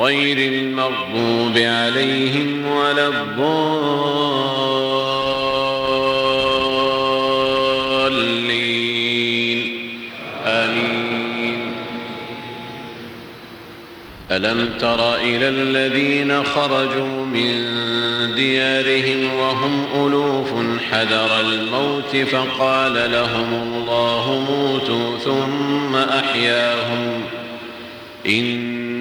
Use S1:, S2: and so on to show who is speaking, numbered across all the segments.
S1: غير المغضوب عليهم ولا الضالين. آمين. ألم تر إلى الذين خرجوا من ديارهم وهم ألوف حذر الموت فقال لهم الله موتوا ثم أحياهم. إن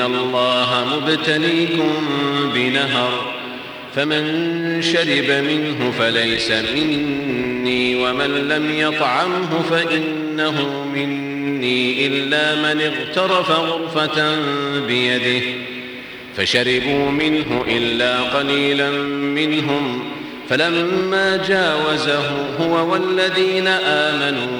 S1: إن الله مبتليكم بنهر فمن شرب منه فليس مني ومن لم يطعمه فإنه مني إلا من اغترف غرفة بيده فشربوا منه إلا قليلا منهم فلما جاوزه هو والذين آمنوا